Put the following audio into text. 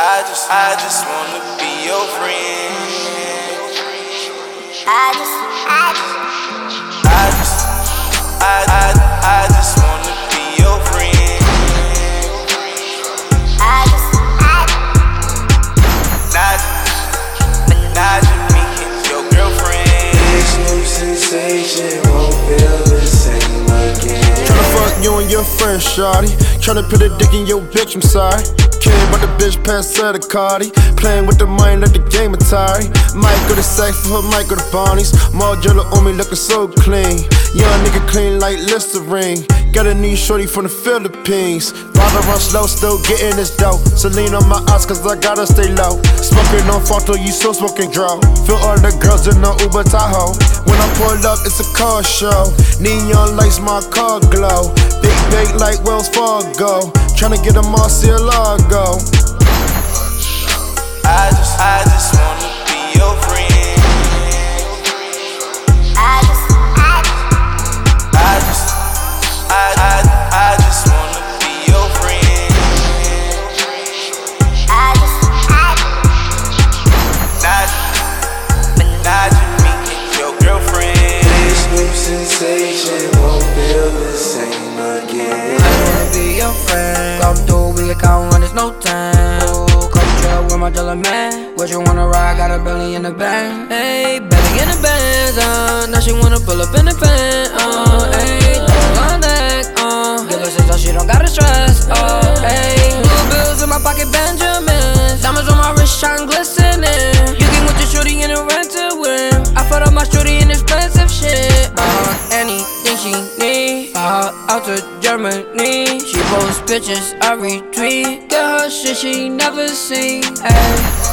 just, I just wanna be your friend. I just, I just, I just, I, I, I just wanna be your friend. I just, I Not, not me, your girlfriend. This new sensation won't feel the same again. Tryna fuck you and your friend, shawty. Tryna put a dick in your bitch, I'm sorry. Care about the bitch past the Cardi. Playing with the mind like the game Atari. Go to sex for her, go to Bonnie's. More on me looking so clean. Young nigga clean like Listerine. Got a new shorty from the Philippines. Bottle run slow, still getting this dough. Celine on my eyes, cause I gotta stay low. Smoking on photo, you still smoking draw. Feel all the girls in the Uber Tahoe. When I pull up, it's a car show. Neon lights, my car glow. Big bait like Wells Fargo. Tryna get them all Cielago. I just, I just wanna be your friend. I just, I just, I just, I, I, I just wanna be your friend. I just, I just, Not, not me, your girlfriend. This new sensation in the bag. Hey, baby in the Benz, uh, now she wanna pull up in the pen, uh, hey, on deck, uh, give her sister, she don't gotta stress, uh, hey, blue bills in my pocket, Benjamins, diamonds on my wrist, shine glistening. You can with your shorty in a rent to win. I put up my shorty in expensive shit, uh, anything she need, fly out to Germany. She posts pictures, I retweet, get her shit she never seen, ayy.